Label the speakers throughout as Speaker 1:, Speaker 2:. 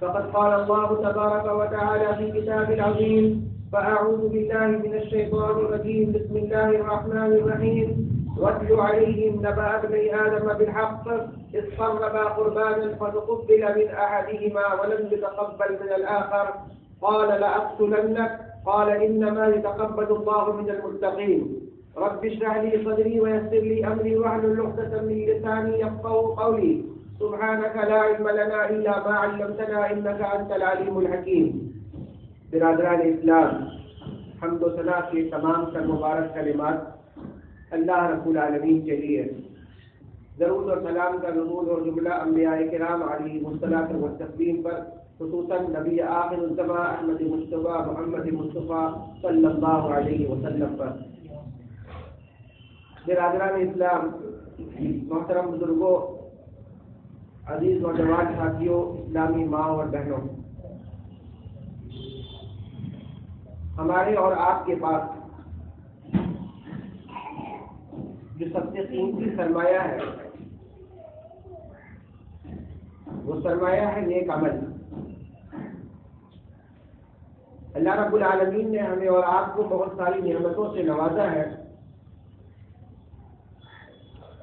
Speaker 1: فقد قال الله تبارك وتعالى في كتاب العظيم، فأعوذ بالله من الشيطان الرجيم، بسم الله الرحمن الرحيم. واتل عليهم نبأ ابني آدم بالحق، إذ قربا قربانا فتقبل من أحدهما ولم يتقبل من الآخر. قال لأقتلنك، قال إنما يتقبل الله من المتقين. رب اشرح لي صدري ويسر لي أمري واحلل عقدة من لساني يفقهوا قولي. سبحانك لا علم لنا إلا ما علمتنا إنك أنت العليم الحكيم. برادران اسلام، حمد و ثنا کے تمام سر مبارک کلمات اللہ رب العالمین کے لیے ضرور اور سلام کا نمود اور جملہ انبیاء کرام علی مصطلاح و تقدیم پر، خصوصاً نبی آخر الزما احمد مصطفیٰ محمد مصطفیٰ صلی اللہ علیہ وسلم پر۔ برادران اسلام، محترم بزرگوں عزیز نوجوان ساتھیوں، اسلامی ماں اور بہنوں، ہمارے اور آپ کے پاس جو سب سے قیمتی سرمایہ ہے، وہ سرمایہ ہے نیک عمل۔ اللہ رب العالمین نے ہمیں اور آپ کو بہت ساری نعمتوں سے نوازا ہے۔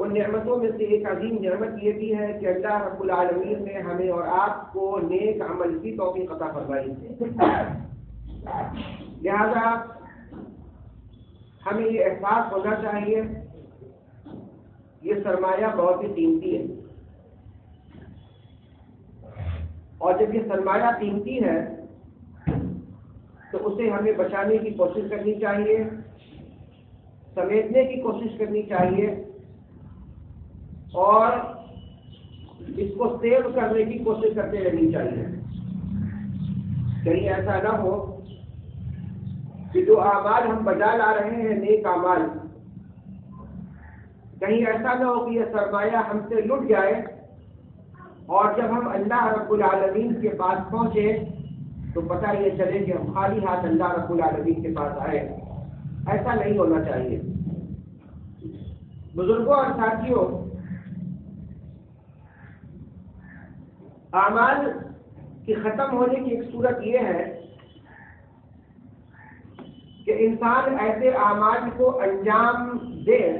Speaker 1: ان نعمتوں میں سے ایک عظیم نعمت یہ بھی ہے کہ اللہ رب العالمین نے ہمیں اور آپ کو نیک عمل کی توفیق عطا فرمائی لہذا ہمیں یہ احساس ہونا چاہیے۔ یہ سرمایہ بہت ہی قیمتی ہے۔ اور جب یہ سرمایہ قیمتی ہے، تو اسے ہمیں بچانے کی کوشش کرنی چاہیے، سمیٹنے کی کوشش کرنی چاہیے۔ اور اس کو سیو کرنے کی کوشش کرتے رہنی چاہیے۔ کہیں ایسا نہ ہو کہ جو اعمال ہم بجا لا رہے ہیں، نیک اعمال۔ کہیں ایسا نہ ہو کہ یہ سرمایہ ہم سے لٹ جائے اور جب ہم اللہ رب العالمین کے پاس پہنچے، تو پتہ یہ چلے کہ ہم خالی ہاتھ اللہ رب العالمین کے پاس آئے۔ ایسا نہیں ہونا چاہیے۔ بزرگوں اور ساتھیوں اعمال کی ختم ہونے کی ایک صورت یہ ہے کہ انسان ایسے اعمال کو انجام دے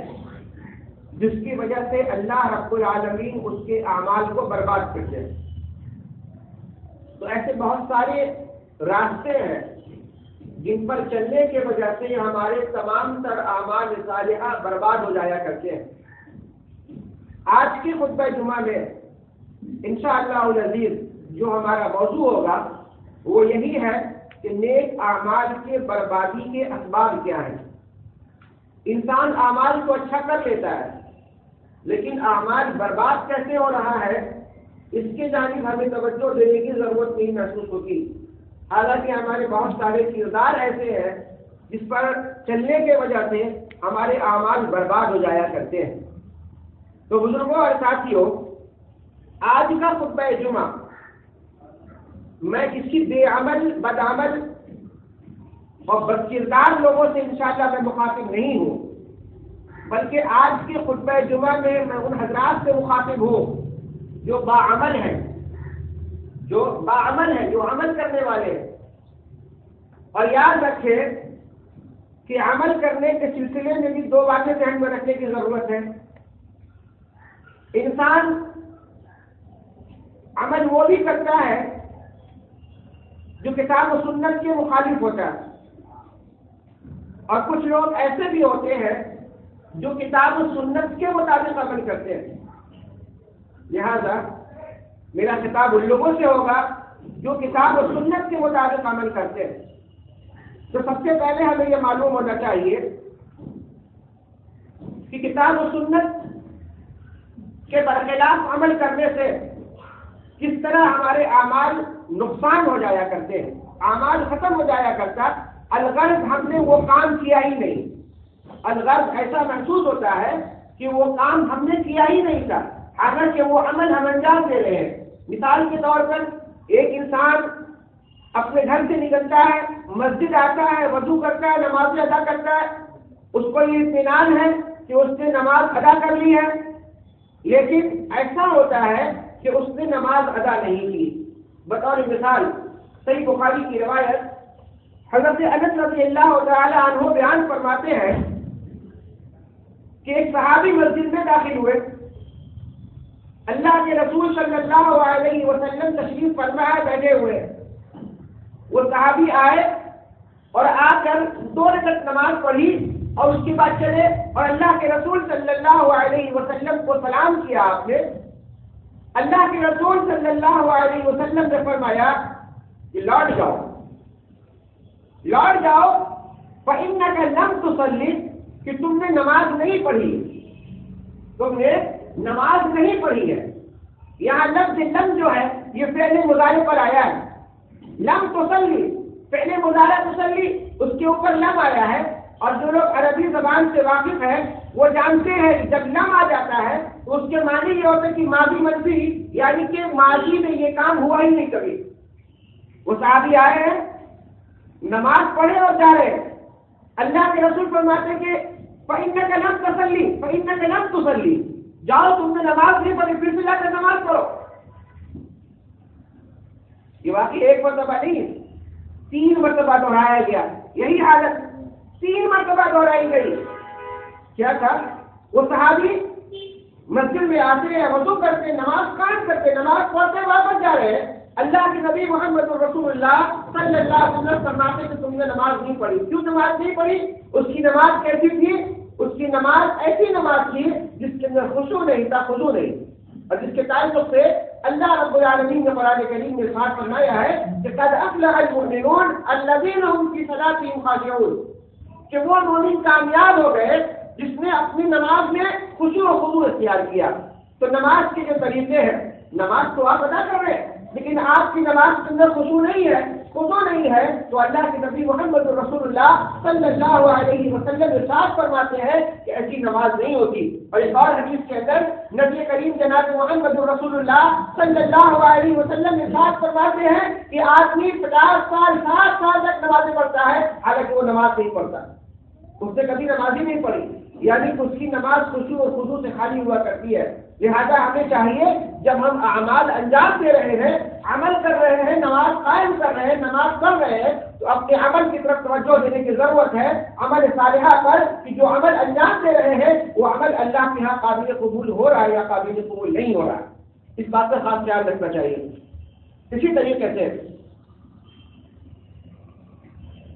Speaker 1: جس کی وجہ سے اللہ رب العالمین اس کے اعمال کو برباد کر دے۔ تو ایسے بہت سارے راستے ہیں جن پر چلنے کے وجہ سے ہمارے تمام تر اعمال صالحہ برباد ہو جایا کرتے ہیں۔ آج کے خطبہ جمعہ میں انشاءاللہ العزیز، جو ہمارا موضوع ہوگا، وہ یہی ہے کہ نیک اعمال کے بربادی کے اسباب کیا ہیں۔ انسان اعمال کو اچھا کر لیتا ہے، لیکن اعمال برباد کیسے ہو رہا ہے، اس کے جانب ہمیں توجہ دینے کی ضرورت نہیں محسوس ہوتی۔ حالانکہ ہمارے بہت سارے کردار ایسے ہیں، جس پر چلنے کے وجہ سے ہمارے اعمال برباد ہو جایا کرتے ہیں۔ تو بزرگوں اور ساتھیوں آج کا خطبہ جمعہ، میں کسی بے عمل، بد عمل اور بد کردار لوگوں سے انشاءاللہ میں مخاطب نہیں ہوں، بلکہ آج کے خطبہ جمعہ میں میں ان حضرات سے مخاطب ہوں جو باعمل ہیں، جو باعمل ہیں، جو عمل کرنے والے ہیں۔ اور یاد رکھیں کہ عمل کرنے کے سلسلے میں بھی دو باتیں ذہن میں رکھنے کی ضرورت ہے۔ انسان عمل وہ بھی کرتا ہے جو کتاب و سنت کے مخالف ہوتا ہے۔ اور کچھ لوگ ایسے بھی ہوتے ہیں جو کتاب و سنت کے مطابق عمل کرتے ہیں۔ لہذا میرا کتاب ان لوگوں سے ہوگا جو کتاب و سنت کے مطابق عمل کرتے ہیں۔ تو سب سے پہلے ہمیں یہ معلوم ہونا چاہیے کہ کتاب و سنت کے برخلاف عمل کرنے سے کس طرح ہمارے اعمال نقصان ہو جایا کرتے ہیں، اعمال ختم ہو جایا کرتا، الغرض ہم نے وہ کام کیا ہی نہیں۔ الغرض ایسا محسوس ہوتا ہے کہ وہ کام ہم نے کیا ہی نہیں تھا اگر کہ وہ عمل ہم انجام دے رہے ہیں۔ مثال کے طور پر، ایک انسان اپنے گھر سے نکلتا ہے، مسجد آتا ہے، وضو کرتا ہے، نماز ادا کرتا ہے، اس کو یہ اطمینان ہے کہ اس نے نماز ادا کر لی ہے۔ لیکن ایسا ہوتا ہے کہ اس نے نماز ادا نہیں کی۔ بطور مثال، صحیح بخاری کی روایت حضرت انس رضی اللہ تعالی عنہ بیان فرماتے ہیں کہ ایک صحابی مسجد میں داخل ہوئے۔ اللہ کے رسول صلی اللہ علیہ وسلم تشریف فرمایا بیٹھے ہوئے۔ وہ صحابی آئے اور آ کر دو رکعت نماز پڑھی اور اس کے بعد چلے اور اللہ کے رسول صلی اللہ علیہ وسلم کو سلام کیا آپ نے۔ اللہ کے رسول صلی اللہ علیہ وسلم نے فرمایا کہ لوٹ جاؤ۔ لوٹ جاؤ۔ پہننا کا لم تو کہ تم نے نماز نہیں پڑھی۔ تم نے نماز نہیں پڑھی ہے۔ یہاں لفظ لم جو ہے، یہ پہلے مظاہرے پر آیا ہے۔ لم تو پہلے مظاہرہ تسلی اس کے اوپر لم آیا ہے۔ اور جو لوگ عربی زبان سے واقف ہیں، وہ جانتے ہیں جب لم آ جاتا ہے اس کے معنی یہ ہوتا ہے کہ ماضی منفی یعنی کہ ماضی میں یہ کام ہوا ہی نہیں کبھی۔ وہ صحابی آئے ہیں، نماز پڑھے اور جا رہے اللہ کے رسول فرماتے کہ پہننے کا لم تسلی پہننے کا لم تسلی جاؤ تم نے نماز نہیں پڑھی، پھر سے جا کر نماز پڑھو۔ یہ واقعی ایک مرتبہ نہیں تین مرتبہ دہرایا گیا۔ یہی حالت تین مرتبہ دہرائی گئی۔ کیا تھا؟ وہ صحابی مسجد میں آتے ہیں، وضو کرتے نماز قائم کرتے نماز پڑھتے واپس جا رہے ہیں۔ اللہ کے نبی محمد رسول اللہ صلی اللہ علیہ وسلم فرماتے کہ تم نے نماز نہیں پڑھی۔ کیوں نماز نہیں پڑھی؟ اس کی نماز کیسی تھی؟ اس کی نماز ایسی نماز تھی جس کے اندر خوشو نہیں تھا خوشو نہیں۔ اور جس کے تعلق سے اللہ رب العالمین نے قرآن کریم میں ساتھ فرمایا ہے کہ قد افلح المؤمنون الذين هم في صلاتهم خاشعون۔ کہ وہ مومن کامیاب ہو گئے جس نے اپنی نماز میں خوشی و خضو اختیار کیا۔ تو نماز کے جو طریقے ہیں، نماز تو آپ ادا کر رہے ہیں، لیکن آپ کی نماز کے اندر خوشبو نہیں ہے خوشبو نہیں ہے، تو اللہ کے نبی محمد رسول اللہ صلی اللہ علیہ وسلم ارشاد فرماتے ہیں کہ ایسی نماز نہیں ہوتی۔ اور ایک اور حدیث کے اندر نبی کریم جناب محمد رسول اللہ صلی اللہ علیہ وسلم ارشاد فرماتے ہیں کہ آدمی پچاس سال سات سال تک نمازیں پڑھتا ہے، حالانکہ وہ نماز نہیں پڑھتا۔ اس نے کبھی نماز ہی نہیں پڑھی۔ یعنی اس کی نماز خوشی اور خوشو سے خالی ہوا کرتی ہے۔ لہذا ہمیں چاہیے جب ہم اعمال انجام دے رہے ہیں، عمل کر رہے ہیں، نماز قائم کر رہے ہیں، نماز پڑھ رہے ہیں، تو اپنے عمل کی طرف توجہ دینے کی ضرورت ہے۔ عمل صالحہ پر کہ جو عمل انجام دے رہے ہیں، وہ عمل اللہ کے یہاں قابل قبول ہو رہا ہے یا قابل قبول نہیں ہو رہا اس بات کا خاص خیال رکھنا چاہیے۔ اسی طریقے سے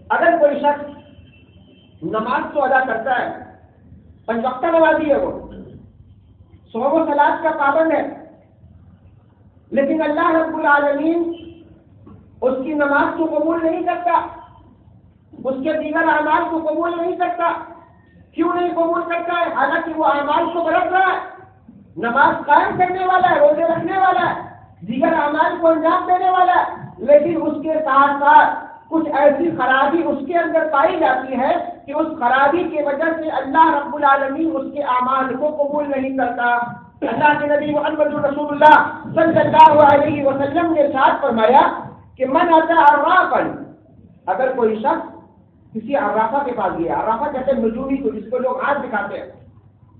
Speaker 1: اگر کوئی شخص نماز کو ادا کرتا ہے پنچوکتا نمازی ہے وہ۔ سو و سلاد کا پابند ہے۔ لیکن اللہ رب العالمین اس کی نماز کو قبول نہیں کرتا، اس کے دیگر اعمال کو قبول نہیں کرتا۔ کیوں نہیں قبول کرتا ہے؟ حالانکہ وہ اعمال کو برت رہا ہے۔ نماز قائم کرنے والا ہے، روزے رکھنے والا ہے، دیگر اعمال کو انجام دینے والا ہے۔ لیکن اس کے ساتھ ساتھ کچھ ایسی خرابی اس کے اندر پائی جاتی ہے کہ اس خرابی کی وجہ سے اللہ رب العالمین اس کے اعمال کو قبول نہیں کرتا۔ اللہ کے نبی محمد رسول اللہ صلی اللہ علیہ وسلم نے ساتھ فرمایا کہ من آتا اگر کوئی شخص کسی عرافہ کے پاس گیا، عرافہ کہتے ہیں مجوری کو، جس کو لوگ ہاتھ دکھاتے ہیں۔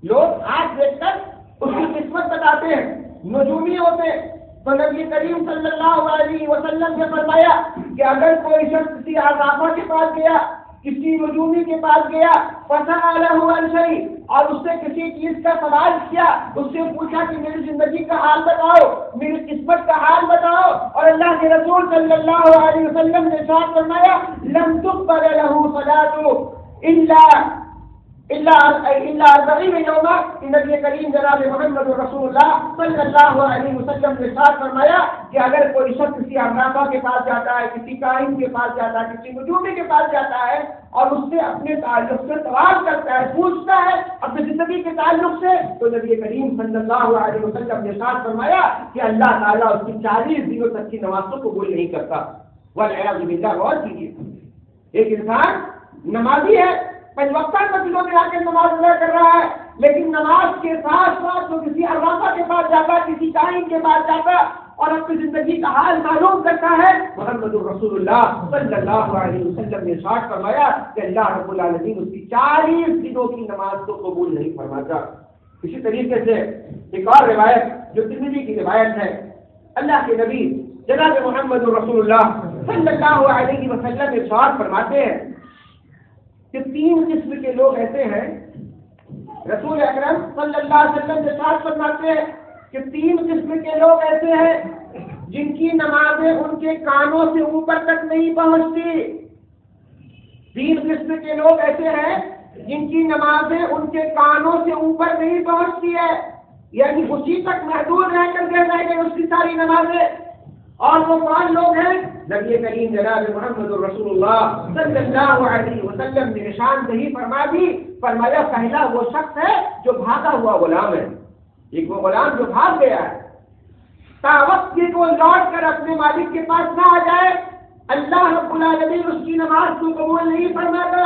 Speaker 1: لوگ آج دیکھ کر اس کی قسمت بتاتے ہیں۔ نجومی ہوتے ہیں۔ تو نبی کریم صلی اللہ علیہ وسلم نے فرمایا کہ اگر کوئی شخص کسی آزافہ کے پاس گیا کسی نجومی کے پاس گیا پسند آ ہوا صحیح اور اس سے کسی چیز کا سوال کیا، اس سے پوچھا کہ میری زندگی کا حال بتاؤ، میری قسمت کا حال بتاؤ، اور اللہ کے رسول صلی اللہ علیہ وسلم نے ساتھ فرمایا، لم تقبل له صلاة الا نبی کریم جناب محمد رسول اللہ صلی اللہ علیہ وسلم نے ساتھ فرمایا کہ اگر کوئی شخص کسی امراما کے پاس جاتا ہے، کسی قائم کے پاس جاتا ہے، کسی مجوبے کے پاس جاتا ہے اور اس سے اپنے تعلق سے سوال کرتا ہے، پوچھتا ہے اپنی زندگی کے تعلق سے، تو نبی کریم صلی اللہ علیہ وسلم نے ساتھ فرمایا کہ اللہ تعالیٰ اس کی چالیس دنوں تک کی نمازوں کو قبول نہیں کرتا۔ وہ غور کیجیے ایک انسان نمازی ہے وقت مسجدوں میں آ کے نماز ادا کر رہا ہے، لیکن نماز کے ساتھ ساتھ وہ کسی علامہ کے پاس جاتا، کسی ٹائم کے پاس جاتا اور اپنی زندگی کا حال معلوم کرتا ہے۔ محمد الرسول اللہ صلی اللہ علیہ وسلم نے شاٹ فرمایا کہ اللہ رب العالمین اس کی چالیس دنوں کی نماز کو قبول نہیں فرماتا۔ اسی طریقے سے ایک اور روایت، جو زندگی کی روایت ہے، اللہ کے نبی جناب محمد الرسول اللہ صلی اللہ علیہ وسلم نے شاٹ فرماتے ہیں کہ تین قسم کے لوگ ایسے ہیں، رسول اکرم صلی اللہ علیہ وسلم کے ساتھ فرماتے ہیں کہ تین قسم کے لوگ ایسے ہیں جن کی نمازیں ان کے کانوں سے اوپر تک نہیں پہنچتی۔ تین قسم کے لوگ ایسے ہیں جن کی نمازیں ان کے کانوں سے اوپر نہیں پہنچتی ہے یعنی اسی تک محدود رہ کر دے جائے اس کی ساری نمازیں۔ اور وہ پانچ لوگ ہیں، نبی کریم جناب محمد رسول اللہ صلی اللہ علیہ وسلم نے نشان دہی فرما دی، فرمایا، پہلا وہ شخص ہے جو بھاگا ہوا غلام ہے۔ ایک وہ غلام جو بھاگ گیا ہے۔ وقت کی وہ لوٹ کر اپنے مالک کے پاس نہ آ جائے۔ اللہ رب العالمین اس کی نماز کو قبول نہیں فرماتا۔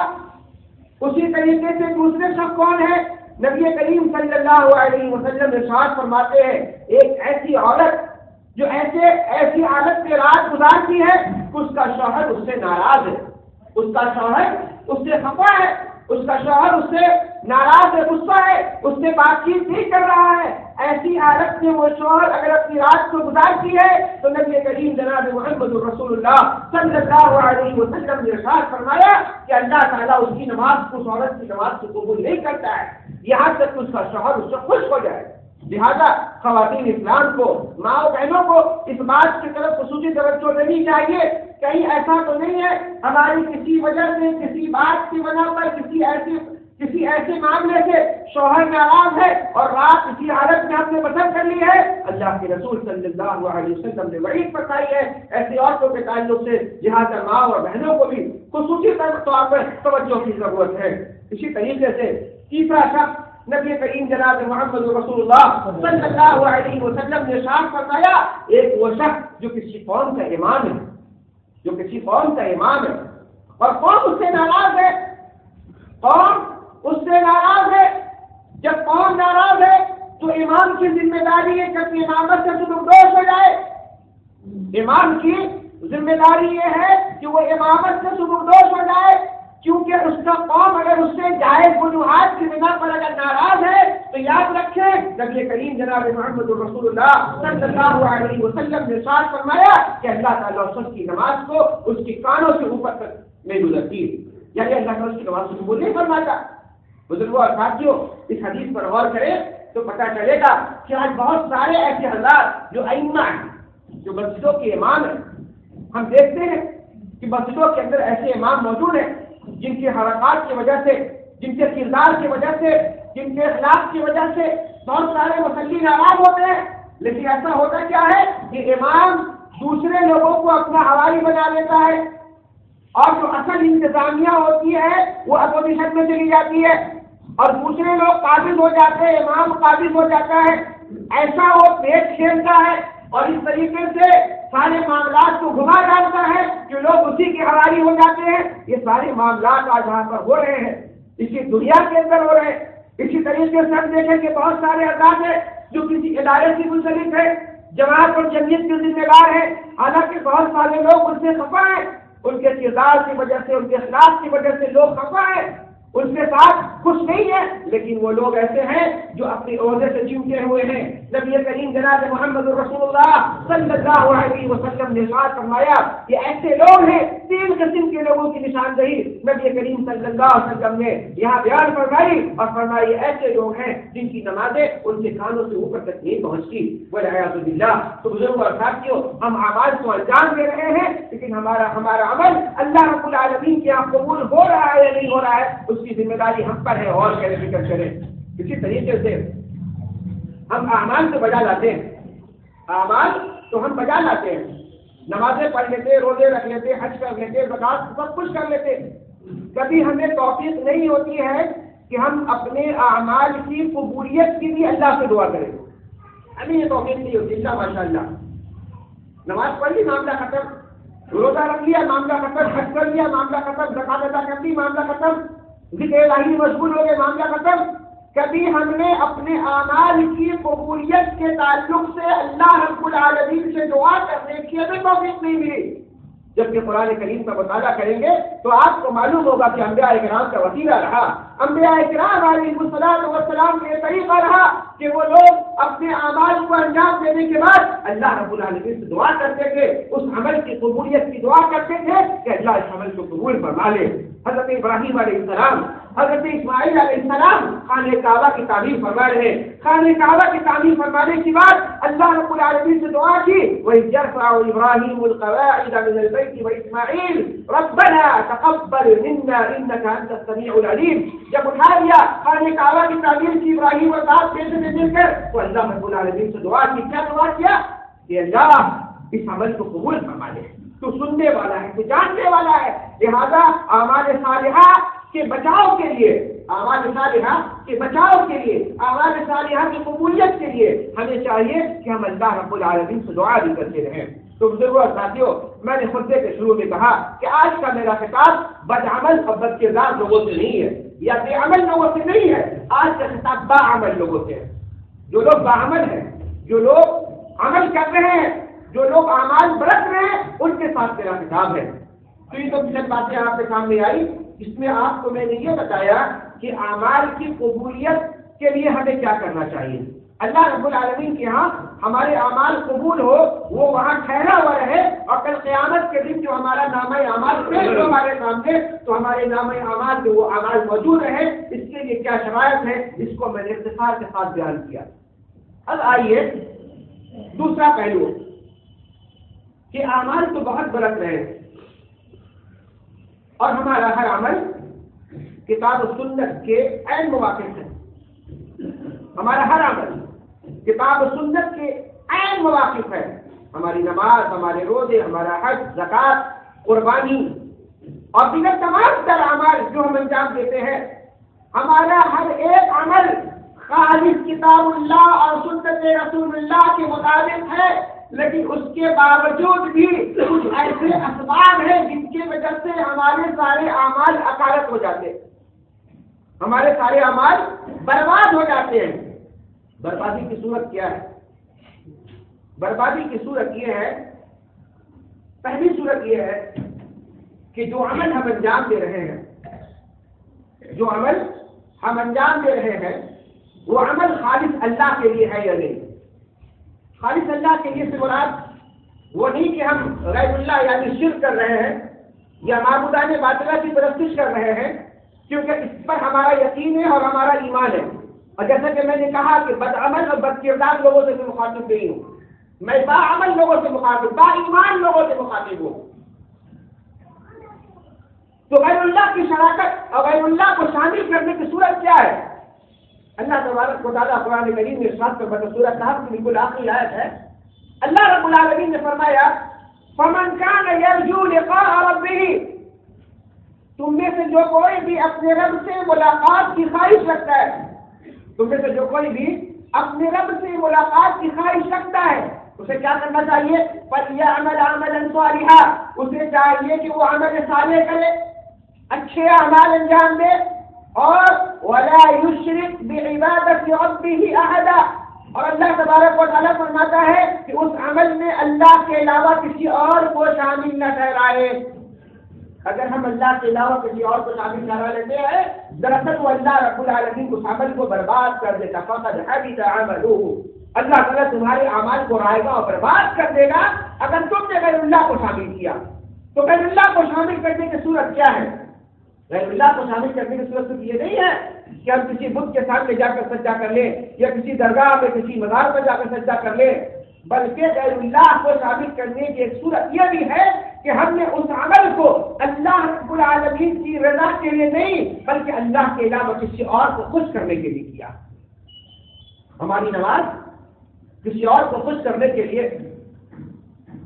Speaker 1: اسی طریقے سے دوسرے شخص کون ہے؟ نبی کریم صلی اللہ علیہ وسلم ارشاد فرماتے ہیں، ایک ایسی عورت جو ایسے، ایسی عادت میں رات گزارتی ہے، اس کا شوہر اس سے ناراض ہے۔ اس کا شوہر اس سے خفا ہے۔ اس کا شوہر اس سے ناراض ہے، غصہ ہے۔ اس سے بات چیت نہیں کر رہا ہے۔ ایسی حالت میں وہ شوہر اگر اپنی رات کو گزارتی ہے، تو نبی کریم جناب محمد الرسول اللہ صلی اللہ علیہ وسلم نے ارشاد فرمایا کہ اللہ تعالیٰ اس کی نماز کو عورت کی نماز کو قبول نہیں کرتا ہے۔ یہاں تک اس کا شوہر اس سے خوش ہو جائے۔ لہٰذا خواتین اسلام کو ماں و بہنوں کو اس بات کی طرف خصوصی توجہ دینی چاہیے۔ کہیں ایسا تو نہیں ہے۔ ہماری کسی وجہ سے، کسی بات کی بنا پر کسی ایسی، کسی ایسے معاملے سے شوہر ناراض ہے اور رات اسی حالت میں ہم نے پسند کر لی ہے۔ اللہ کے رسول صلی اللہ علیہ وسلم نے بڑی بتائی ہے۔ ایسی عورتوں کے تعلق سے لہٰذا ماں اور بہنوں کو بھی خصوصی طور پر توجہ کی ضرورت ہے۔ اسی طریقے سے تیسرا شخص نبی کریم جناب محمد رسول اللہ صلی اللہ علیہ وسلم نے شاخ فرمایا، ایک وہ شخص جو کسی قوم کا امام ہے، جو کسی قوم کا امام ہے، اور قوم اس سے ناراض ہے۔ قوم اس سے ناراض ہے۔ جب قوم ناراض ہے، تو امام کی ذمہ داری ہے کہ امامت سے سبکدوش ہو جائے۔ امام کی ذمہ داری یہ ہے کہ وہ امامت سے سبکدوش ہو جائے۔ کیونکہ اس کا قوم اگر اس سے جائز وجوہات کی بنا پر اگر ناراض ہے تو یاد رکھیں جب کریم جناب محمد الرسول اللہ صلی اللہ علیہ وسلم نے ساتھ فرمایا کہ اللہ تعالیٰ سب کی نماز کو اس کی کانوں سے اوپر تک نہیں گزرتی۔ یعنی اللہ تعالیٰ اس کی نماز کو نہیں فرماتا۔ بزرگوں اور ساتھیوں اس حدیث پر غور کریں تو پتہ چلے گا کہ آج بہت سارے ایسے حضرات جو ائمہ ہیں، جو مسجدوں کے امام ہیں۔ ہم دیکھتے ہیں کہ مسجدوں کے اندر ایسے امام موجود ہیں۔ جن کی حرکات کی وجہ سے، جن کے کردار کی وجہ سے، جن کے اخلاق کی وجہ سے بہت سارے مسلم ناراض ہوتے ہیں۔ لیکن ایسا ہوتا کیا ہے کہ امام دوسرے لوگوں کو اپنا ہوائی بنا لیتا ہے۔ اور جو اصل انتظامیہ ہوتی ہے، وہ اپوزیشن میں چلی جاتی ہے۔ اور دوسرے لوگ قابل ہو جاتے ہیں، امام قابل ہو جاتا ہے۔ ایسا وہ پیٹ کھیلتا ہے اور اس طریقے سے سارے معاملات کو گھما ڈالتا ہے کہ لوگ اسی کے حوالے ہو جاتے ہیں۔ یہ سارے معاملات آج وہاں پر ہو رہے ہیں۔ اسی دنیا کے اندر ہو رہے ہیں۔ اسی طریقے سے ہم دیکھیں کہ بہت سارے افراد ہیں جو کسی ادارے سے منسلک ہے جماعت اور جمعیت کے ذمہ دار ہیں۔ حالانکہ بہت سارے لوگ ان سے خفا ہیں۔ ان کے کردار کی وجہ سے، ان کے اخلاق کی وجہ سے لوگ خفا ہیں۔ ان کے ساتھ کچھ نہیں ہے، لیکن وہ لوگ ایسے ہیں جو اپنے عہدے سے چمٹے ہوئے ہیں۔ نبی کریم جناب محمد الرسول اللہ صلی اللہ علیہ وسلم نے ساتھ فرمایا کہ ایسے لوگ ہیں، تین قسم کے لوگوں کی نشاندہی نبی کریم صلی اللہ علیہ وسلم نے یہاں بیان فرمائی اور فرمائی ایسے لوگ ہیں جن کی نمازیں ان کے کانوں سے اوپر تک نہیں پہنچتی۔ وہ ریاض اللہ تو بزرگ اور ساتھیوں، ہم آواز کو انجام دے رہے ہیں، لیکن ہمارا ہمارا عمل اللہ رب العالمین کے یہاں قبول ہو رہا ہے یا نہیں ہو رہا ہے، اس اس کی ذمہ داری ہم پر ہے، اور کیسے فکر کریں اسی طریقے سے ہم اعمال سے بجا لاتے ہیں۔ اعمال تو ہم بجا لاتے ہیں۔ نمازیں پڑھ لیتے، روزے رکھ لیتے، حج کر لیتے بکاس سب کچھ کر لیتے۔ کبھی ہمیں توفیق نہیں ہوتی ہے کہ ہم اپنے اعمال کی قبولیت کی بھی اللہ سے دعا کریں۔ ابھی یہ توفیق نہیں ہوتی اللہ ماشاء اللہ۔ نماز پڑھ لی، معاملہ ختم۔ روزہ رکھ لیا، معاملہ ختم۔ حج کر لیا، معاملہ ختم۔ زکات ادا کر لی، معاملہ ختم۔ ذکر الہی مشغول ہو گئے معاملہ ختم کبھی ہم نے اپنے اعمال کی قبولیت کے تعلق سے اللہ رب العالمین سے دعا کرنے کی ہمیں توفیق نہیں ملی۔ جبکہ قرآن کریم کا مطالعہ کریں گے تو آپ کو معلوم ہوگا کہ انبیاء اکرام کا وسیلہ رہا۔ انبیاء اکرام علیہ السلام وسلام کا یہ طریقہ رہا کہ وہ لوگ اپنے اعمال کو انجام دینے کے بعد اللہ رب العالمین سے دعا کرتے تھے، اس عمل کی قبولیت کی دعا کرتے تھے کہ اللہ اس عمل کو قبول فرما لے۔ حضرت ابراہیم علیہ السلام حضرت اسماعیل علیہ السلام خانہ کعبہ کی تعمیر فرما رہے خانہ کعبہ کی تعمیر فرمانے کے بعد اللہ رب العالمین سے دعا کی، وَإِذْ يَرْفَعُ إِبْرَاهِيمُ الْقَوَاعِدَ مِنَ الْبَيْتِ وَإِسْمَاعِيلُ رَبَّنَا تَقَبَّلْ مِنَّا إِنَّكَ أَنْتَ السَّمِيعُ الْعَلِيمُ۔ جب اٹھا لیا خانہ کعبہ کی تعمیر کی، ابراہیم اور ساتھ پیسے میں مل کر؟ تو اللہ رب العالمین سے دعا کی۔ کیا دعا کیا؟ کہ اللہ اس عمل کو قبول فرما لے۔ تو سننے والا ہے، تو جاننے والا ہے۔ لہذا اعمال صالحہ کے بچاؤ کے لیے، آواز صالحہ کے بچاؤ کے لیے، آواز صالحہ کی قبولیت کے لیے ہمیں چاہیے کہ ہم اللہ رب العالمین سے دعا بھی کرتے رہیں۔ تو بزرگوں اور ساتھیوں میں نے خطے کے شروع میں کہا کہ آج کا میرا خطاب بد عمل اور بد کردار لوگوں سے نہیں ہے، یا بے عمل لوگوں سے نہیں ہے، آج کا خطاب با عمل لوگوں سے ہے۔ جو لوگ با عمل ہیں، جو لوگ عمل کر رہے ہیں، جو لوگ اعمال برت رہے ہیں، ان کے ساتھ میرا کتاب ہے۔ تو یہ تو چند باتیں آپ کے سامنے آئی اس میں آپ کو میں نے یہ بتایا کہ اعمال کی قبولیت کے لیے ہمیں کیا کرنا چاہیے؟ اللہ رب العالمین کے یہاں ہمارے اعمال قبول ہو وہ وہاں ٹھہرا ہوا رہے اور کل قیامت کے دن جو ہمارا نام اعمال پیش ہو ہمارے سامنے تو ہمارے نام اعمال جو وہ اعمال موجود رہے۔ اس کے لیے کیا شرائط ہے اس کو میں نے اختصار کے ساتھ بیان کیا۔ اب آئیے دوسرا پہلو کہ اعمال تو بہت برت رہے۔ اور ہمارا ہر عمل کتاب و سنت کے عین مواقع ہے ہمارا ہر عمل کتاب و سنت کے عین مواقف ہے ہماری نماز، ہمارے روزے، ہمارا حج زکات قربانی اور دیگر تمام تر عمل جو ہم انجام دیتے ہیں، ہمارا ہر ایک عمل خالص کتاب اللہ اور سنت رسول اللہ کے مطابق ہے۔ لیکن اس کے باوجود بھی کچھ ایسے اسباب ہیں جن کی وجہ سے ہمارے سارے اعمال اکارت ہو جاتے ہیں۔ ہمارے سارے اعمال برباد ہو جاتے ہیں۔ بربادی کی صورت کیا ہے؟ بربادی کی صورت یہ ہے، پہلی صورت یہ ہے کہ جو عمل ہم انجام دے رہے ہیں، جو عمل ہم انجام دے رہے ہیں، وہ عمل خالص اللہ کے لیے ہے یا نہیں؟ خالص اللہ کے لیے سے مراد وہ نہیں کہ ہم غیر اللہ یعنی شرک کر رہے ہیں یا معبودان باطلہ کی پرستش کر رہے ہیں، کیونکہ اس پر ہمارا یقین ہے اور ہمارا ایمان ہے۔ اور جیسا کہ میں نے کہا کہ بدعمل اور بد کردار لوگوں سے مخاطب نہیں ہوں۔ میں با عمل لوگوں سے مخاطب، با ایمان لوگوں سے مخاطب ہوں۔ تو غیر اللہ کی شراکت اور غیر اللہ کو شامل کرنے کی صورت کیا ہے؟ اللہ تبارک کو تعالیٰ قرآن کریم نے ساتھ کر بتا سورہ صاحب کی بالکل آخری آیت ہے۔ اللہ رب العالمین نے فرمایا، فمن کان یرجو لقاء ربه، تم میں سے جو کوئی بھی اپنے رب سے ملاقات کی خواہش رکھتا ہے، تم میں سے جو کوئی بھی اپنے رب سے ملاقات کی خواہش رکھتا ہے، اسے کیا کرنا چاہیے؟ پر یہ عمل عمل صالحہ اسے چاہیے کہ وہ عمل صالح کرے، اچھے اعمال انجام دے۔ اور ولا يشرك بعبادت ربه احدا اور اللہ تبارک و تعالیٰ فرماتا ہے کہ اس عمل میں اللہ کے علاوہ کسی اور کو شامل نہ ٹھہرائے۔ اگر ہم اللہ کے علاوہ کسی اور کو شامل کرا لیتے ہیں، دراصل وہ اللہ رب العالمین اس عمل کو برباد کر دیتا۔ فقط حبیت عملہ اللہ تعالیٰ تمہارے اعمال کو رائے گا اور برباد کر دے گا اگر تم نے غیر اللہ کو شامل کیا، تو غیر اللہ کو شامل کرنے کی صورت کیا ہے؟ غیر اللہ کو شامل کرنے کی صورت یہ نہیں ہے کہ ہم کسی بدھ کے سامنے جا کر سجا کر لیں یا کسی درگاہ میں کسی مزار پر جا کر سجا کر لیں، بلکہ غیر اللہ کو شامل کرنے کی ایک صورت یہ بھی ہے کہ ہم نے اس عمل کو اللہ رب العالمین کی رضا کے لیے نہیں، بلکہ اللہ کے علاوہ کسی اور کو خوش کرنے کے لیے کیا۔ ہماری نماز کسی اور کو خوش کرنے کے لیے،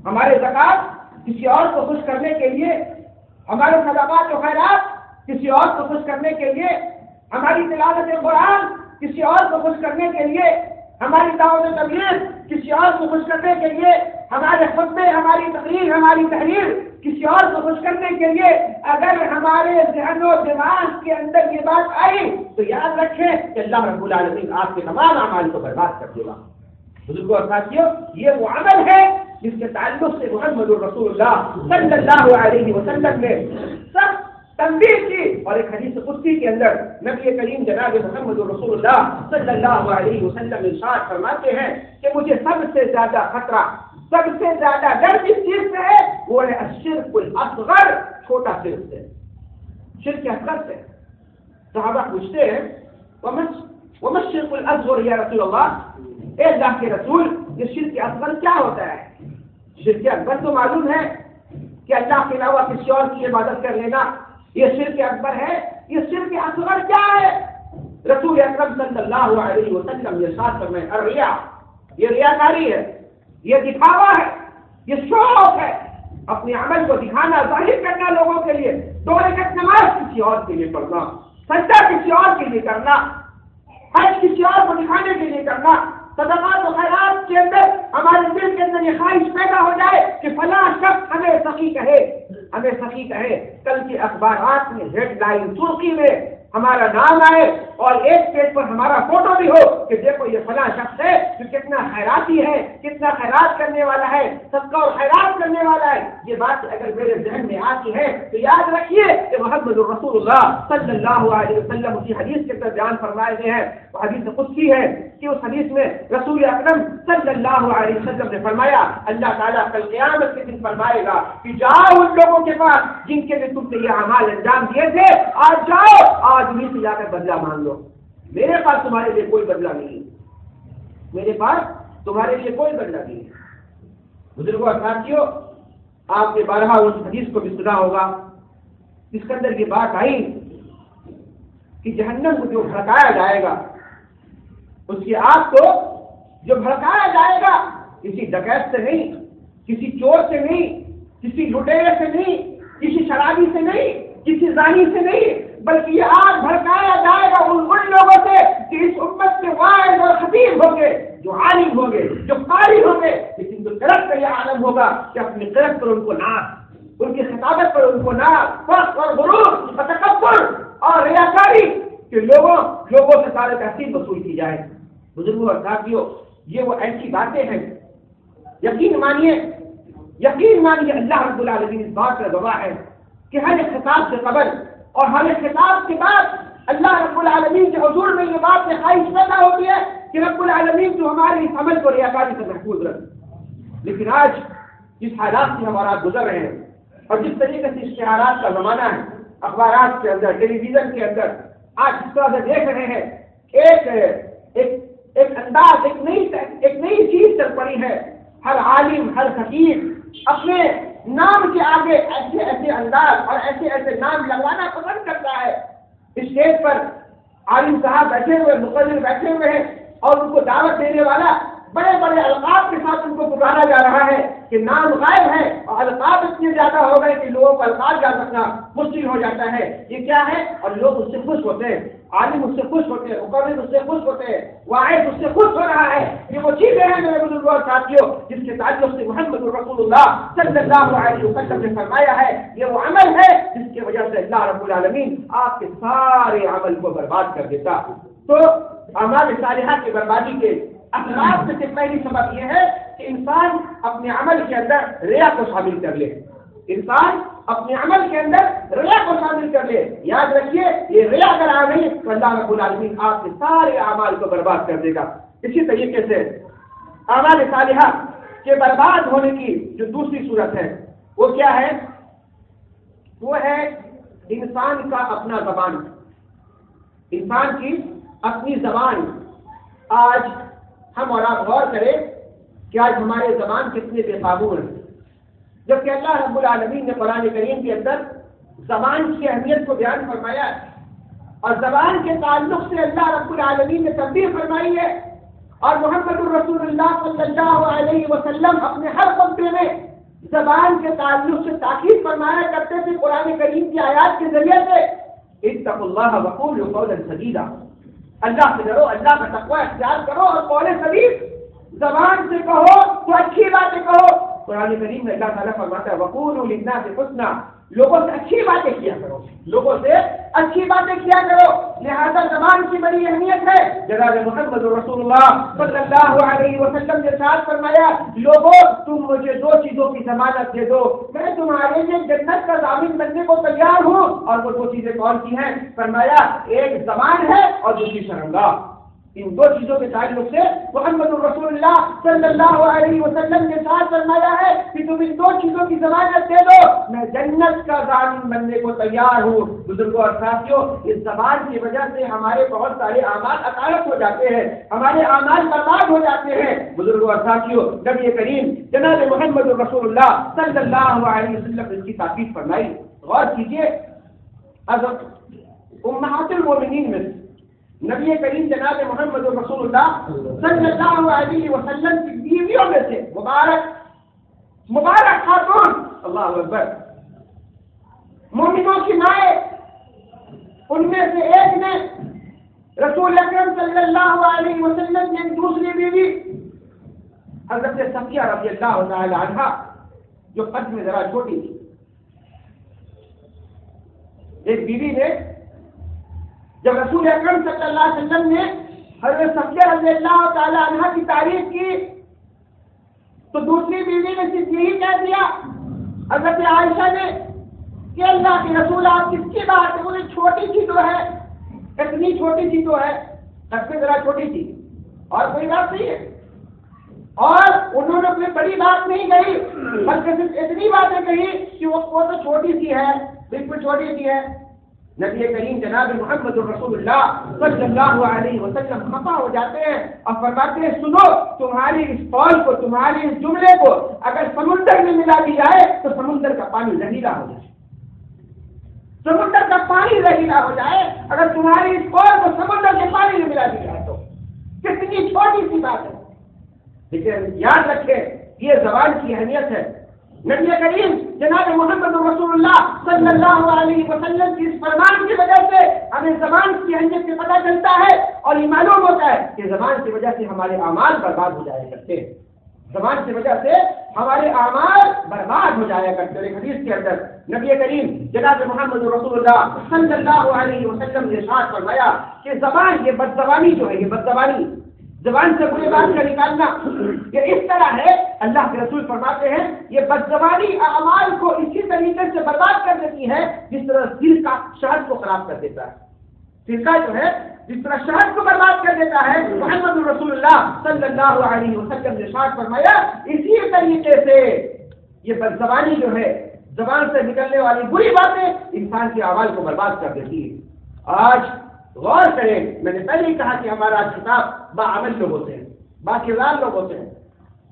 Speaker 1: ہمارے زکات کسی اور کو خوش کرنے کے لیے، ہمارے صدقات و خیرات کسی اور کو خوش کرنے کے لیے ہماری تلاوت قرآن، کسی اور کو خوش کرنے کے لیے ہماری دعوت تبلیغ، کسی اور کو خوش کرنے کے لیے ہمارے خطبے، ہماری تقریر، ہماری تحریر، کسی اور کو خوش کرنے کے لیے اگر ہمارے ذہن و دماغ کے اندر یہ بات آئی تو یاد رکھیں کہ اللہ رب العالمین آپ کے تمام اعمال کو برباد کر دے گا۔ بزرگوں اور ساتھیوں، یہ وہ عمل ہے جس کے تعلق سے محمد الرسول اللہ صلی اللہ علیہ وسلم نے سب تنبیہ کی اور ایک حدیث قدسی کے اندر نبی کریم جناب محمد رسول اللہ صلی اللہ علیہ وسلم ارشاد فرماتے ہیں کہ مجھے سب سے زیادہ خطرہ، سب سے زیادہ ڈر جس چیز سے ہے؟ وہ ہے الشرک الاصغر، چھوٹا شرک سے۔ شرک اصغر سے۔ صحابہ پوچھتے ہیں ومن شرک الاصغر یا رسول اللہ اے اللہ کے رسول، یہ شرک اصغر کیا ہوتا ہے؟ شرک اکبر تو معلوم ہے کہ اللہ کے علاوہ کسی اور کی عبادت کر لینا یہ شرک اکبر ہے، یہ شرک اصغر کیا ہے؟ رسول اکرم صلی اللہ علیہ وسلم یہ ساتھ میں اریا یہ ریاکاری ہے، یہ دکھاوا ہے، یہ شوق ہے، اپنے عمل کو دکھانا، ظاہر کرنا لوگوں کے لیے دو رکعت نماز کسی اور کے لیے پڑھنا، سجدہ کسی اور کے لیے کرنا، حج کسی اور کو دکھانے کے لیے کرنا، صدقات و خیرات کے اندر، ہمارے دل کے اندر یہ خواہش پیدا ہو جائے کہ فلاں شخص ہمیں سخی کہے۔ ہمیں سخی کہے، کل کے اخبارات میں ہیڈ لائن ترکی میں ہمارا نام آئے اور ایک پیج پر ہمارا فوٹو بھی ہو کہ دیکھو یہ فلاں شخص ہے جو کتنا خیراتی ہے، کتنا خیرات کرنے والا ہے سب کا خیرات کرنے والا ہے۔ یہ بات اگر میرے ذہن میں آتی ہے تو یاد رکھیے کہ محمد الرسول اللہ صلی اللہ علیہ وسلم اسی حدیث کے اندر بیان فرمائے گئے ہیں۔ وہ حدیث خودی ہے کہ اس حدیث میں رسول اکرم صلی اللہ علیہ وسلم نے فرمایا، اللہ تعالیٰ کل قیامت کے دن فرمائے گا، کہ جاؤ ان لوگوں کے پاس جن کے لیے تم نے یہ اعمال انجام دیے تھے، آج جاؤ، آج آدمی سے جا کر بدلہ مان لو۔ میرے پاس تمہارے لیے کوئی بدلہ نہیں میرے پاس تمہارے لیے کوئی بدلہ نہیں بزرگوں اور ساتھیوں، آپ نے بارہ اس حدیث کو بھی سنا ہوگا۔ جس کے اندر یہ بات آئی کہ جہنم کو جو بھڑکایا جائے گا، اس کی آگ کو جو بھڑکایا جائے گا، کسی ڈکیت سے نہیں، کسی چور سے نہیں، کسی لٹیرے سے نہیں، کسی شرابی سے نہیں، کسی زانی سے نہیں، بلکہ یہ آگ بھڑکایا جائے گا ان ان لوگوں سے کہ اس امت کے وائز اور خطیب ہوں گے، جو عالم ہوں گے، جو قاری ہوں گے، لیکن جو طرف کا یہ عالم ہوگا کہ اپنی طرف پر ان کو ناز، ان کی خطابت پر ان کو ناز، فرق اور غرور اور تکبر اور ریاکاری کہ لوگوں لوگوں سے سارے تحصیل وصول کی جائے۔ بزرگوں اور ساتھیوں، یہ وہ ایسی باتیں ہیں۔ یقین مانیے یقین مانیے اللہ رب العالمین اس بات کا گواہ ہے کہ ہر خطاب سے قبل اور ہمیں خطاب کے بعد اللہ رب العالمین کے حضور میں یہ بات میں خواہش پیدا ہوتی ہے کہ رب العالمین جو ہمارے اس عمل کو ریاکاری سے محفوظ رکھ لیکن آج جس حالات سے ہمارا گزر رہے ہیں اور جس طریقے سے اشتہارات کا زمانہ ہے، اخبارات کے اندر ٹیلی ویژن کے اندر، آج جس طرح سے دیکھ رہے ہیں، ایک ایک ایک انداز، ایک نئی ایک نئی چیز چل پڑی ہے۔ ہر عالم، ہر حکیم اپنے نام کے آگے ایسے ایسے انداز اور ایسے ایسے نام لگوانا پسند کرتا ہے۔ اسٹیج پر عالم صاحب بیٹھے ہوئے، مقدر بیٹھے ہوئے ہیں اور ان کو دعوت دینے والا بڑے بڑے القاب کے ساتھ ان کو پکارا جا رہا ہے کہ نام غائب ہے اور القاب اتنے زیادہ ہو گئے کہ لوگوں کو القاب جا سکنا مشکل ہو جاتا ہے۔ یہ کیا ہے؟ اور لوگ اس سے خوش ہوتے ہیں۔ عالم اس سے خوش ہوتے ہیں۔ مقرر اس سے خوش ہوتے ہیں۔ واحد اس سے خوش ہو رہا ہے۔ یہ وہ چیزیں ہیں میرے بزرگ اور ساتھیوں جس کے تعلق سے محمد رسول اللہ صلی اللہ علیہ وسلم نے فرمایا ہے۔ یہ وہ عمل ہے جس کی وجہ سے اللہ رب العالمین آپ کے سارے عمل کو برباد کر دیتا۔ تو ہمارے صالحہ کی بربادی کے اخلاق میں سے پہلی سبب یہ ہے کہ انسان اپنے عمل کے اندر ریا کو شامل کر لے۔ انسان اپنے عمل کے اندر ریا کو شامل کر لے۔ یاد رکھیے، یہ ریا اگر آ گئی تو اللہ رب العالمین آپ کے سارے اعمال کو برباد کر دے گا۔ اسی طریقے سے اعمال صالحہ کے برباد ہونے کی جو دوسری صورت ہے، وہ کیا ہے؟ وہ ہے انسان کا اپنا زبان۔ انسان کی اپنی زبان آج ہم اور آپ غور کریں کہ آج ہمارے زبان کتنے بے قابو ہیں۔ جبکہ اللہ رب العالمین نے قرآن کریم کے اندر زبان کی اہمیت کو بیان فرمایا ہے اور زبان کے تعلق سے اللہ رب العالمین نے تبدیل فرمائی ہے اور محمد الرسول اللہ صلی اللہ علیہ وسلم اپنے ہر خطبے میں زبان کے تعلق سے تاکید فرمایا کرتے تھے قرآن کریم کی آیات کے ذریعے سے اتق اللہ وقول قولا سدیدہ اللہ سے ڈرو، اللہ کا تقوی اختیار کرو اور قول سدید زبان سے کہو، تو اچھی باتیں کہو۔ قرآن کریم میں اللہ تعالیٰ فرماتا ہے وقول لکھنا سے پوچھنا لوگوں سے اچھی باتیں کیا کرو؟ لوگوں سے اچھی باتیں کیا کرو؟ لہذا زبان کی بڑی اہمیت ہے۔ جناب محمد رسول اللہ صلی اللہ علیہ وسلم نے ساتھ فرمایا، لوگوں، تم مجھے دو چیزوں کی ضمانت دے دو۔ میں تمہارے لیے جنت کا ضامن بننے کو تیار ہوں۔ اور وہ دو چیزیں کون کی ہیں؟ فرمایا، ایک زبان ہے اور دوسری شرمگاہ۔ ان دو چیزوں کے تعلق سے محمد الرسول اللہ صلی اللہ علیہ وسلم نے ساتھ فرمایا ہے کہ تم ان دو چیزوں کی ضمانت دے دو، میں جنت کا ضامن بننے کو تیار ہوں۔ بزرگوں اور ساتھیوں، اس زبان کی وجہ سے ہمارے بہت سارے اعمال عقارت ہو جاتے ہیں، ہمارے اعمال برباد ہو جاتے ہیں۔ بزرگوں اور ساتھیوں، نبی کریم جناب محمد الرسول اللہ صلی اللہ علیہ وسلم اس کی تعریف فرمائی۔ غور کیجیے امہات المومنین میں نبی کریم جناب محمد رسول اللہ صلی اللہ علیہ وسلم کی بیویوں میں سے مبارک مبارک خاتون، اللہ اکبر۔ مومنوں کی مائیں، ان میں سے ایک نے رسول اکرم صلی اللہ علیہ وسلم کی دوسری بیوی، حضرت سفیہ رضی اللہ تعالی عنہ، جو قد میں ذرا چھوٹی تھی۔ ایک بیوی نے جب رسول اکرم صلی اللہ علیہ وسلم نے حضرت سفیہ رضی اللہ تعالی عنہ کی تعریف کی، تو دوسری بیوی نے صرف یہی کہہ دیا، حضرت عائشہ نے، کہ اللہ کے رسول آپ کس کی بات ہے مجھے چھوٹی سی تو ہے، اتنی چھوٹی سی تو ہے سب سے ذرا چھوٹی سی، اور کوئی بات نہیں ہے۔ اور انہوں نے کوئی بڑی بات نہیں کہی، بلکہ صرف اتنی باتیں کہی کہ وہ تو چھوٹی سی ہے، بالکل چھوٹی سی ہے۔ نبی کریم جناب محمد رسول اللہ صلی اللہ علیہ وسلم خفا ہو جاتے ہیں اور فرماتے ہیں، سنو، تمہاری اس قول کو، تمہاری اس جملے کو اگر سمندر میں ملا دی جائے تو سمندر کا پانی زہریلا ہو جائے۔ سمندر کا پانی زہریلا ہو جائے۔ اگر تمہاری اس قول کو سمندر کے پانی میں ملا دی جائے تو۔ کتنی چھوٹی سی بات ہے۔ لیکن یاد رکھے یہ زبان کی اہمیت ہے۔ نبی کریم جناب محمد رسول اللہ صلی اللہ علیہ وسلم کی اس فرمان کی وجہ سے ہمیں زبان کی اہمیت سے پتہ چلتا ہے اور یہ معلوم ہوتا ہے کہ زبان کی وجہ سے ہمارے اعمال برباد ہو جایا کرتے ہیں۔ زبان کی وجہ سے ہمارے اعمال برباد ہو جایا کرتے ہیں۔ حدیث کے اندر نبی کریم جناب محمد رسول اللہ صلی اللہ علیہ وسلم نے ساتھ فرمایا کہ زبان یہ بد زبانی جو ہے، یہ بد زبانی زبان سے برے بات کا نکالنا۔ یہ اس طرح ہے، اللہ کے رسول فرماتے ہیں، یہ بدزبانی اعمال کو اسی طریقے سے برباد کر دیتی ہے، جس طرح دل کا شہر کو خراب کر دیتا ہے۔ فرقہ جو ہے، جس طرح شہر کو برباد کر دیتا ہے۔ محمد الرسول اللہ صلی اللہ علیہ وسلم نے شاد فرمایا، اسی طریقے سے یہ بد زبانی جو ہے، زبان سے نکلنے والی بری باتیں انسان کی آواز کو برباد کر دیتی ہے۔ آج غور کریں، میں نے پہلے ہی کہا کہ ہمارا کتاب با عمل لوگ ہوتے ہیں با کردار لوگ ہوتے ہیں،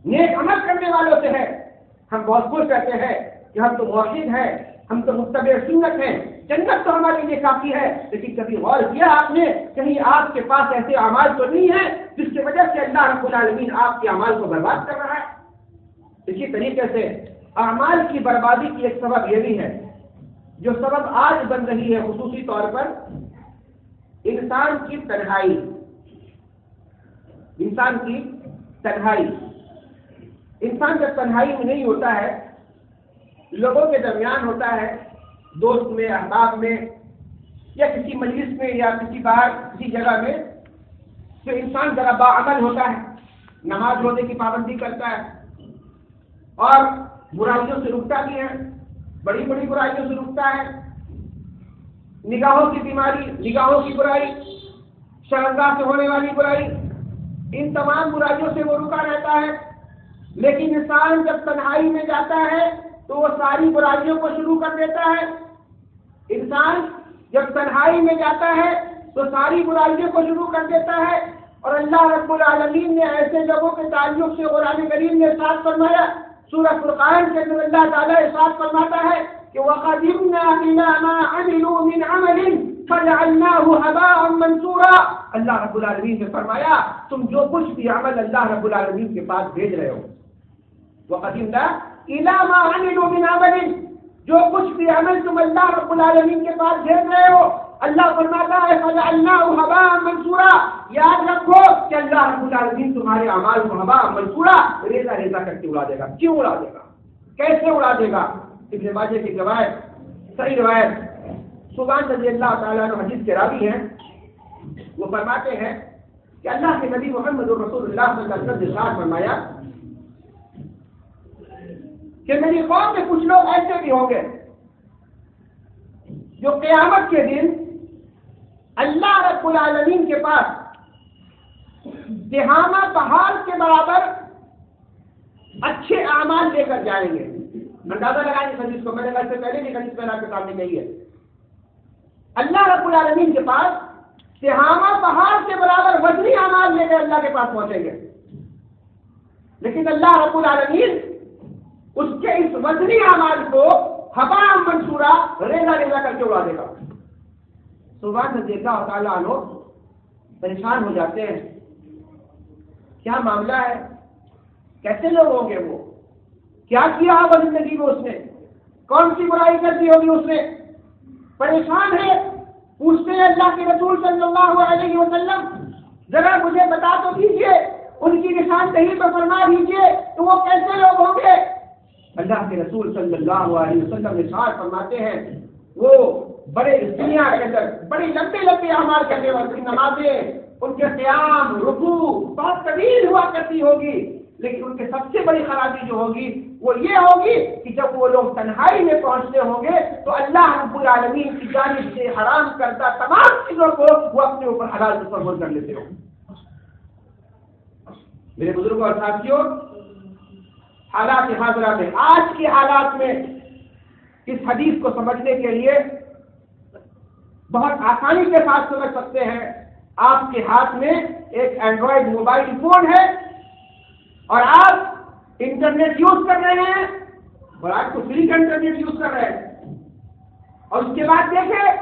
Speaker 1: نیک عمل کرنے والوں سے ہے ہم بہت خوش کہتے ہیں کہ ہم تو موحد ہیں، ہم تو مستب سنت ہیں۔ جنت تو ہمارے لیے کافی ہے، لیکن کبھی غور کیا آپ نے؟ کہیں آپ کے پاس ایسے اعمال تو نہیں ہے جس کی وجہ سے اللہ رب العالمین آپ کے اعمال کو برباد کر رہا ہے؟ اسی طریقے سے اعمال کی بربادی کی ایک سبب یہ بھی ہے۔ جو سبب آج بن رہی ہے خصوصی طور پر انسان کی تنہائی۔ انسان کی تنہائی۔ انسان جب تنہائی میں نہیں ہوتا ہے، لوگوں کے درمیان ہوتا ہے، دوست میں، احباب میں، یا کسی مجلس میں، یا کسی باہر، کسی جگہ میں، تو انسان ذرا باعمل ہوتا ہے، نماز روزے کی پابندی کرتا ہے۔ اور برائیوں سے رکتا بھی ہے، بڑی بڑی برائیوں سے رکتا ہے۔ نگاہوں کی بیماری، نگاہوں کی برائی شرمگاہ سے ہونے والی برائی، ان تمام برائیوں سے وہ رکا رہتا ہے۔ لیکن انسان جب تنہائی میں جاتا ہے تو وہ ساری برائیوں کو شروع کر دیتا ہے۔ انسان جب تنہائی میں جاتا ہے تو ساری برائیوں کو شروع کر دیتا ہے۔ اور اللہ رب العالمین نے ایسے لوگوں کے تعلق سے قرآن کریم نے ساتھ فرمایا، سورہ فرقان کے اندر اللہ تعالیٰ ساتھ فرماتا ہے وَقَدِمْنَا إِلَى مَا عَمِلُوا مِنْ عَمَلٍ فَجَعَلْنَاهُ هَبَاءً مَنْصُورًا اللہ رب العالمین نے فرمایا، تم جو کچھ بھی عمل اللہ رب العالمین کے پاس بھیج رہے ہو۔ وَقَدِمْنَا إِلَى مَا عَمِلُوا مِنْ عَمَلٍ۔ جو کچھ بھی عمل تم اللہ رب العالمین کے پاس بھیج رہے ہو، اللہ فرماتا ہے، فَجَعَلْنَاهُ هَبَاءً مَنْصُورًا یاد رکھو کہ اللہ رب العالمین تمہارے اعمال کو ہبا منصورا ریزا ریزا کر کے اڑا دے گا۔ کیوں اڑا دے گا؟ کیسے اڑا دے گا؟ ابن ماجہ کی روایت، صحیح روایت سبحان رضی اللہ تعالیٰ عنہ حدیث کے راوی ہیں۔ وہ فرماتے ہیں کہ اللہ کے نبی محمد رسول اللہ صلی اللہ علیہ وسلم نے فرمایا کہ میری قوم میں کچھ لوگ ایسے بھی ہوں گے جو قیامت کے دن اللہ رب العالمین کے پاس دہامہ پہاڑ کے برابر اچھے اعمال لے کر جائیں گے۔ اندازہ لگائیں گے حدیث کو، میں نے سے پہلے بھی حدیث میں آپ کے سامنے کہی ہے۔ اللہ رب العالمین کے پاس تہامہ پہاڑ کے برابر وزنی اعمال لے کر اللہ کے پاس پہنچیں گے۔ لیکن اللہ رب العالمین اس کے اس وزنی اعمال کو ہبا منصورہ ریزا ریزا کر کے اڑا دے گا۔ صبح سے دیکھا تعالیٰ لوگ پریشان ہو جاتے ہیں۔ کیا معاملہ ہے؟ کیسے لوگ ہوں گے وہ؟ کیا کیا ہوگا زندگی میں اس نے؟ کون سی برائی کر دی ہوگی اس نے؟ پریشان ہے۔ پوچھتے ہیں اللہ کے رسول صلی اللہ علیہ وسلم، ذرا مجھے بتا تو دیجیے ان کی نشان دہی پر فرما دیجیے تو وہ کیسے لوگ ہوں گے؟ اللہ کے رسول صلی اللہ علیہ وسلم نشان فرماتے ہیں، وہ بڑے دنیا کے اندر بڑی لمبے لمبے اعمال کرنے والی نمازیں، ان کے قیام رکو بہت طویل ہوا کرتی ہوگی، لیکن ان کے سب سے بڑی خرابی جو ہوگی وہ یہ ہوگی کہ جب وہ لوگ تنہائی میں پہنچتے ہوں گے تو اللہ رب العالمین کی جانب سے حرام کرتا تمام چیزوں کو وہ اپنے اوپر حلال تصور کر لیتے ہوں۔ میرے بزرگوں اور ساتھیوں، حالات حاضرہ میں آج کے حالات میں اس حدیث کو سمجھنے کے لیے بہت آسانی کے ساتھ سمجھ سکتے ہیں۔ آپ کے ہاتھ میں ایک اینڈرائڈ موبائل فون ہے اور آپ انٹرنیٹ یوز کر رہے ہیں اور آپ کو فری کا انٹرنیٹ یوز کر رہے ہیں۔ اور اس کے بعد دیکھیں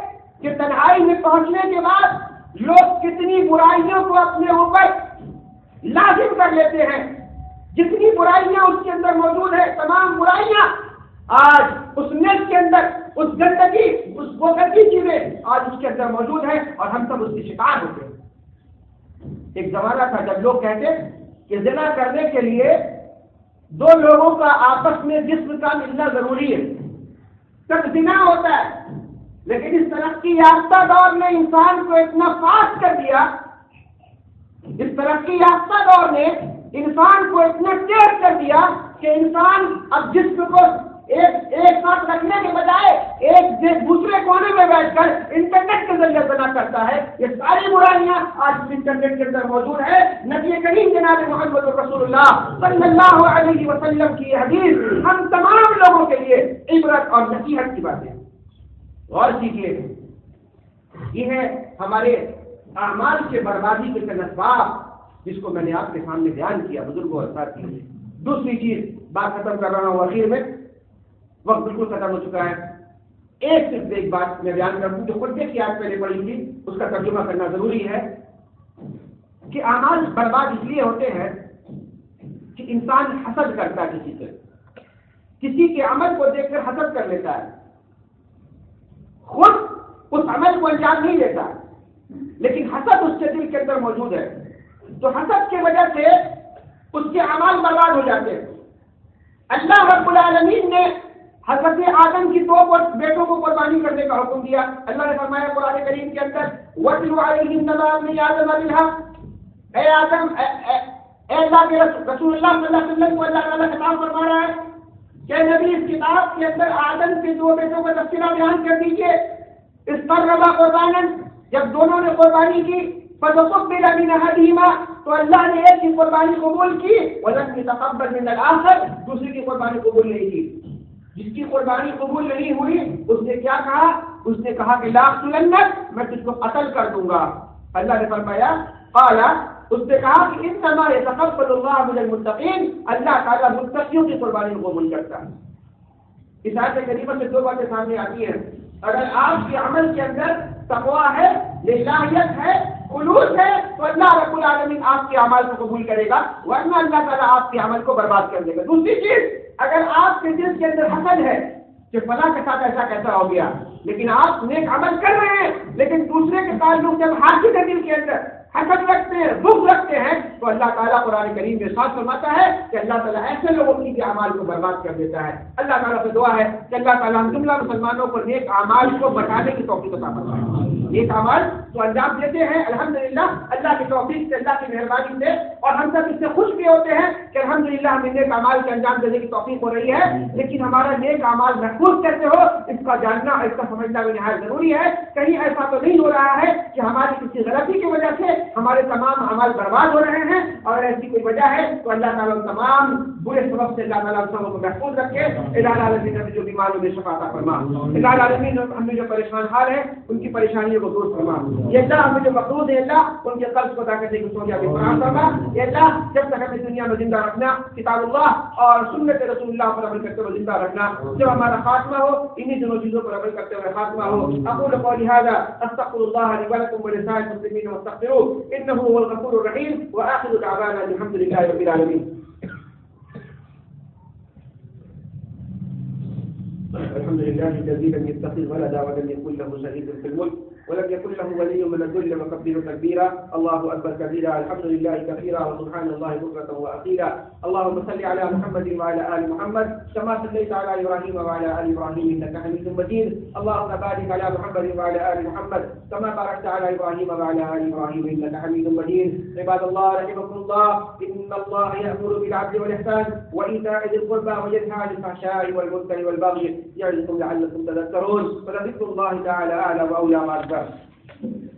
Speaker 1: کہ تنہائی میں پہنچنے کے بعد لوگ کتنی برائیوں کو اپنے اوپر لازم کر لیتے ہیں۔ جتنی برائیاں اس کے اندر موجود ہے تمام برائیاں آج اس نیٹ کے اندر، اس گندگی اس گندگی چیزیں آج اس کے اندر موجود ہے اور ہم سب اس کے شکار ہوتے ہیں۔ ایک زمانہ تھا جب لوگ کہتے کہ زنا کرنے کے لیے دو لوگوں کا آپس میں جسم کا ملنا ضروری ہے۔ تب ہوتا ہے۔ لیکن اس ترقی یافتہ دور نے انسان کو اتنا فاسٹ کر دیا۔ اس ترقی یافتہ دور نے انسان کو اتنا تیز کر دیا کہ انسان اب جسم کو ایک ایک ساتھ رکھنے کے بجائے ایک دوسرے کونے میں بیٹھ کر انٹرنیٹ کے ذریعے بنا کرتا ہے۔ یہ ساری برائیاں آج انٹرنیٹ کے اندر موجود ہے نبی کریم جناب محمد رسول اللہ صلی اللہ علیہ وسلم کی حدیث ہم تمام لوگوں کے لیے عبرت اور نصیحت کی بات ہے۔ غور کیجیے یہ ہے ہمارے اعمال کے بربادی کے اسباب جس کو میں نے آپ کے سامنے بیان کیا، بزرگوں اور ساتھ دوسری چیز، بات ختم کر رہا ہوں اخیر میں۔ وقت بالکل ختم ہو چکا ہے۔ ایک صرف ایک بات میں بیان کروں جو خود کی آج پہلے پڑھی تھی، اس کا ترجمہ کرنا ضروری ہے کہ اعمال برباد اس لیے ہوتے ہیں کہ انسان حسد کرتا ہے کسی سے۔ کسی کے عمل کو دیکھ کر حسد کر لیتا ہے۔ خود اس عمل کو انجام نہیں دیتا، لیکن حسد اس کے دل کے اندر موجود ہے۔ تو حسد کی وجہ سے اس کے اعمال برباد ہو جاتے ہیں۔ اللہ رب العالمین نے حضرت آدم کی دو بیٹوں کو قربانی کرنے کا حکم دیا۔ اللہ نے فرمایا قرآن کریم کے اندر وطل علیہ آدم علیہ اے آدم اے اے, اے اللہ کے رسول اللہ صلی اللہ علیہ وسلم کو اللہ تعالیٰ خطاب فرما رہا ہے
Speaker 2: کہ نبی اس کتاب کے اندر آدم کے دو بیٹوں کا تفصیلہ بیان کر دیجیے اس پر ربا قربان جب دونوں نے قربانی کی فَتَقُبِّلَ مِنْ أَحَدِهِمَا۔ تو اللہ نے ایک کی قربانی قبول کی وَلَمْ يَتَقَبَّلْ مِنَ الْآخَرِ۔ دوسری کی قربانی قبول نہیں کی۔ جس کی قربانی قبول نہیں ہوئی، اس نے کیا کہا؟ اس نے کہا کہ لاکھ سلنت میں تجھ کو قتل کر دوں گا۔ اللہ نے فرمایا، قالا، اس نے کہا کہ ان ہمارے تقبل اللہ من المتقین، اللہ تعالیٰ متقیوں کی قربانی کو قبول کرتا ہے۔ اس آیت کریمہ سے دو باتیں سامنے آتی ہیں۔ اگر آپ کے عمل کے اندر تقوا ہے، للہیت ہے، خلوص ہے، تو اللہ رب العالمین آپ کے عمل کو قبول کرے گا، ورنہ اللہ تعالیٰ آپ کے عمل کو برباد کر دے گا۔ دوسری چیز اگر آپ کے دل کے اندر حسد ہے کہ فلاں کے ساتھ ایسا کیسا ہو گیا، لیکن آپ نیک عمل کر رہے ہیں، لیکن دوسرے کے تعلق جب حاصل ہے دل کے اندر حسد رکھتے ہیں دکھ رکھتے ہیں، تو اللہ تعالیٰ قرآن کریم میں ساتھ فرماتا ہے کہ اللہ تعالیٰ ایسے لوگوں کی اعمال کو برباد کر دیتا ہے۔ اللہ تعالیٰ سے دعا ہے کہ اللہ تعالیٰ جملہ مسلمانوں کو نیک اعمال کو بٹانے کی توفیق عطا فرمائے۔ نیک اعمال تو انجام دیتے ہیں، الحمدللہ، اللہ کی توفیق سے، اللہ کی مہربانی سے، اور ہم سب اس سے خوش بھی ہوتے ہیں کہ الحمدللہ ہمیں نیک اعمال کے انجام دینے کی توفیق ہو رہی ہے۔ لیکن ہمارا نیک اعمال محفوظ کیسے ہو، اس کا جاننا اس کا سمجھنا بھی نہایت ضروری ہے۔ کہیں ایسا تو نہیں ہو رہا ہے کہ ہماری کسی غلطی کی وجہ سے ہمارے تمام عمل برباد ہو رہے ہیں اور ایسی کوئی وجہ ہے تو اللہ تعالیٰ تمام برے سبب سے اللہ تعالیٰ سبوں کو محفوظ رکھے۔ الہ عالمین جو بیماروں میں شفا عطا فرما الہ عالمین ہم جو پریشان حال ہے ان کی پریشانیوں فرما۔ یہ اللہ ہمیں جو مقصود ہے اللہ ان کے قرض کو ادا کرنے کی فراہم فرما۔ یہ اللہ جب تک ہمیں دنیا میں زندہ رکھنا کتاب اللہ اور سنت رسول اللہ پر عمل کرتے ہوئے زندہ رکھنا۔ جب ہمارا خاتمہ ہو انہی دونوں چیزوں پر عمل کرتے ہوئے خاتمہ ہو۔ اقول قولی هذا استغفر الله لي ولكم ولسائر المسلمين واستغفروه انه هو الغفور الرحيم واخر دعوانا الحمد لله رب العالمين
Speaker 1: الحمد لله الذي لم يتخذ ولدا ولم يكن له شريك في الملك۔ ولم يكن له ولي من الذل وكبره تكبيرا. الله اكبر كبيرا. الحمد لله كثيرا وسبحان الله بكرة واخيرا اللهم صل على محمد وعلى ال محمد كما صليت على ابراهيم وعلى ال ابراهيم انك حميد مجيد. اللهم بارك على محمد وعلى ال محمد كما باركت على ابراهيم وعلى ال ابراهيم انك حميد مجيد. عباد الله، رحمكم الله. ان الله يامر بالعدل والاحسان وايتاء ذي القربى وينهى عن الفحشاء والمنكر والبغي يعظكم لعلكم تذكرون. فلذكر الله تعالى اعلى واولى ما abrazo.